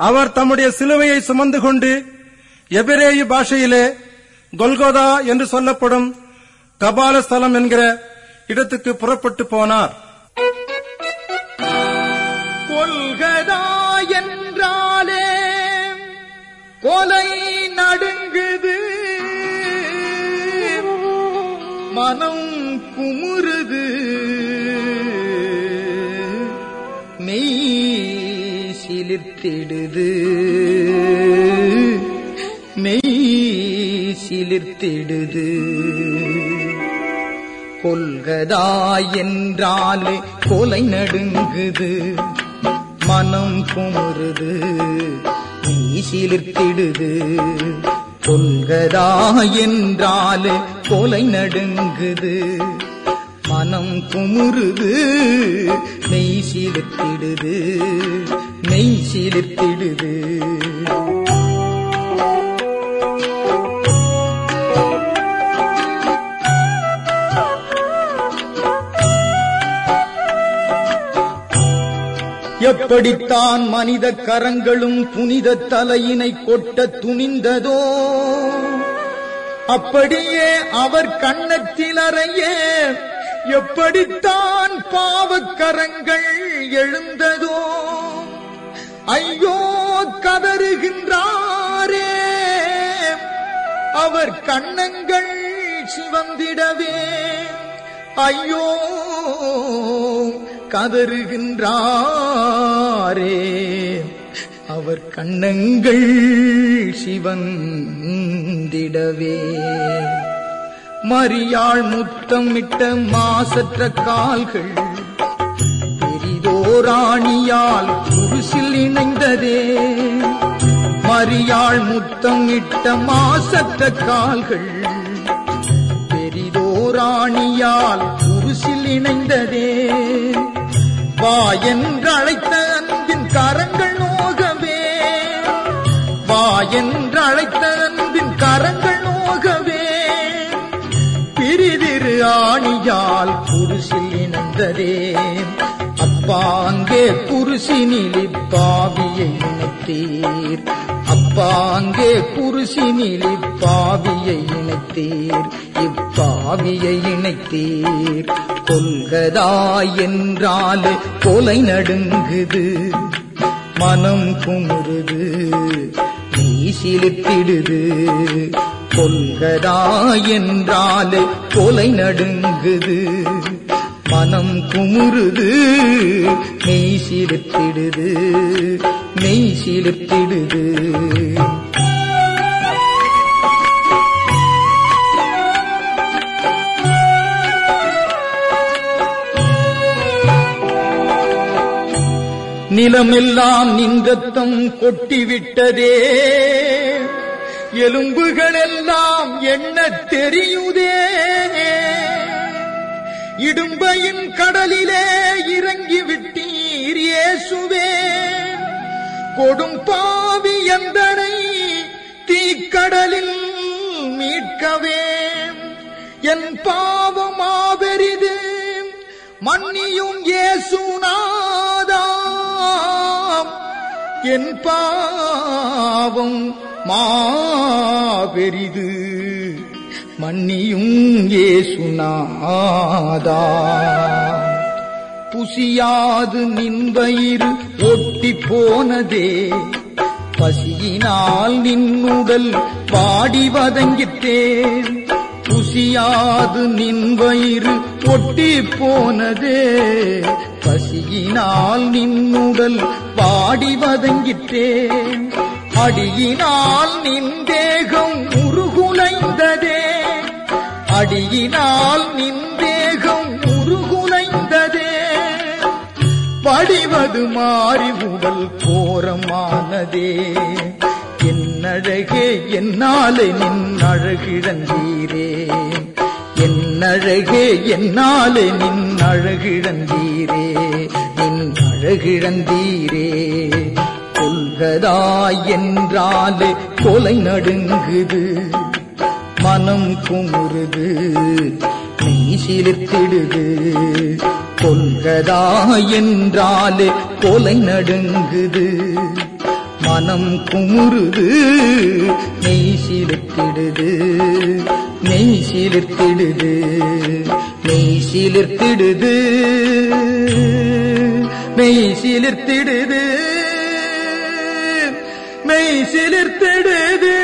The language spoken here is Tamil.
அவர் தம்முடைய சிலுவையை சுமந்து கொண்டு எபிரேயு பாஷையிலே கொல்கோதா என்று சொல்லப்படும் கபால ஸ்தலம் என்கிற இடத்துக்கு புறப்பட்டு போனார். கொல்கதா என்றாலே கொலை நடுங்குது. மனம் குமு சிலிர்த்திடுது. மெய் சிலிர்த்திடுது. கொல்கதா என்றாலே கொலை நடுங்குது. மனம் குமுறுது. நீ சிலிர்த்திடுது. கொல்கதா என்றாலே கொலை நடுங்குது. மனம் குமுறுது மெய் சிலிர்த்திடுது மெய் சிலிர்த்திடுது. எப்படித்தான் மனித கரங்களும் புனித தலையினை கொட்ட துணிந்ததோ அப்படியே அவர் கண்ணத்தில் அறைய எப்படித்தான் பாவக்கரங்கள் எழுந்ததோ ஐயோ கதறுகின்றாரே. அவர் கண்ணங்கள் சிவந்திடவே ஐயோ கதறுகின்றாரே. அவர் கண்ணங்கள் சிவந்திடவே. மரியாள் முத்தமிட்ட மாசற்ற கால்கள். பெரிதோராணியால் குருசில் இணைந்ததே. மரியாள் முத்தமிட்ட மாசற்ற கால்கள். பெரிதோராணியால் குருசில் இணைந்ததே. வா திரு ஆணியால் குருசில் இணைந்ததே அப்பா அங்கே குருசினில் இணைத்தீர். அப்பாங்கே குருசினிலி பாவியை இணைத்தீர். இப்பாவியை இணைத்தீர். கொள்கதா என்றால் கொலை நடுங்குது. மனம் குமுறுது. நீ சிலித்திடுது கொல்கதா என்றாலே கொலை நடுங்குது. மனம் குமுறுது நெய் சிலிர்த்திடுது நெய் சிலிர்த்திடுது. நிலமெல்லாம் நிங்கத்தம் கொட்டிவிட்டதே. எலும்புகள் எல்லாம் என்ன தெரியுதே? இடும்பையின் கடலிலே இறங்கி விட்டீர் இயேசுவே. கொடும் பாவி எந்தனை தீக்கடலில் மீட்கவே? என் பாவமாபெரிது மன்னியும் இயேசுநாதா என் பாவம் மாபெரிது. மன்னியும் ஏசுநாதா புசியாது நின்பயிறு ஒட்டி போனதே. பசியினால் நின்னுடல் பாடி வதங்கித்தேன். புசியாது நின்வயிறு ஒட்டி போனதே. பசியினால் நின்னுடல் பாடி வதங்கித்தேன். அடியினால் நின் தேகம் உருகுலைந்ததே. அடியினால் நின் தேகம் உருகுலைந்ததே. படிவது மாறி உடல் கோரமானதே. என்னழகே என்னாலே நின் அழகிழந்தீரே. என்னழகே என்னாலே நின் அழகிழந்தீரே. நின் அழகிழந்தீரே. கொல்கதா என்றாலே கொலை நடுங்குது. மனம் குமுறுது. நீ சிலிர்த்திடுது. கொள்கதா என்றாலே கொலை நடுங்குது. மனம் குமுறுது. நெய் சிலிர்த்திடுது. நெய் சிலிர்த்திடுது. நெய் சிலிர்த்திடுது. நெய் சிலிர்த்திடுது. சிலிர்த்தெடுது